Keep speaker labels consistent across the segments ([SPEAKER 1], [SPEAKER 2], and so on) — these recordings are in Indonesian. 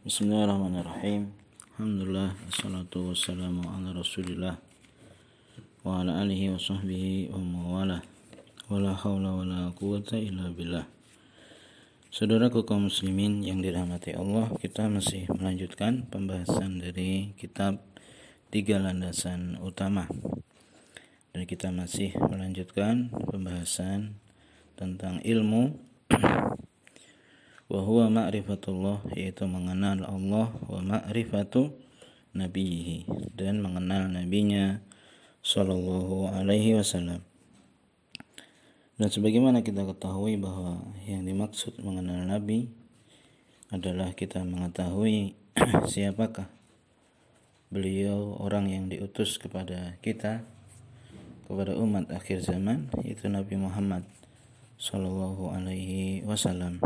[SPEAKER 1] Bismillahirrahmanirrahim. Alhamdulillah wassalatu wassalamu ala Rasulillah wa ala alihi wa sahbihi wa mawala. Wala haula wala quwata illa billah. Saudaraku kaum muslimin yang dirahmati Allah, kita masih melanjutkan pembahasan dari kitab Tiga Landasan Utama. Dan kita masih melanjutkan pembahasan tentang ilmu wa huwa ma'rifatullah yaitu mengenal Allah wa ma'rifatu nabihi dan mengenal nabinya sallallahu alaihi wasallam. Dan sebagaimana kita ketahui bahwa yang dimaksud mengenal nabi adalah kita mengetahui siapakah beliau orang yang diutus kepada kita kepada umat akhir zaman yaitu Nabi Muhammad sallallahu alaihi wasallam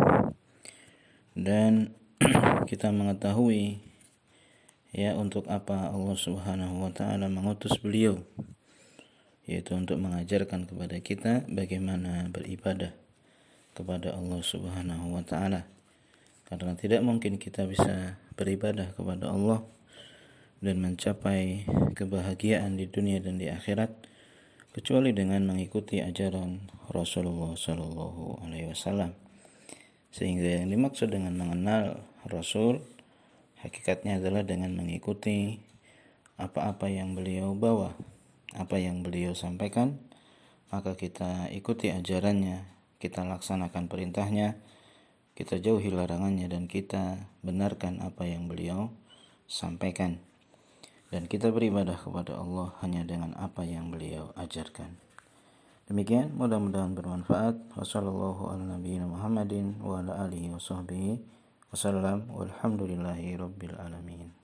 [SPEAKER 1] dan kita mengetahui ya untuk apa Allah Subhanahu wa taala mengutus beliau yaitu untuk mengajarkan kepada kita bagaimana beribadah kepada Allah Subhanahu wa taala. Karena tidak mungkin kita bisa beribadah kepada Allah dan mencapai kebahagiaan di dunia dan di akhirat kecuali dengan mengikuti ajaran Rasulullah Sallallahu Alaihi Wasallam. Sehingga yang dimaksud dengan mengenal Rasul hakikatnya adalah dengan mengikuti apa-apa yang beliau bawa, apa yang beliau sampaikan, maka kita ikuti ajarannya, kita laksanakan perintahnya, kita jauhi larangannya dan kita benarkan apa yang beliau sampaikan. Dan kita beribadah kepada Allah hanya dengan apa yang beliau ajarkan. Demikian mudah-mudahan bermanfaat. Wassalamualaikum warahmatullahi wabarakatuh.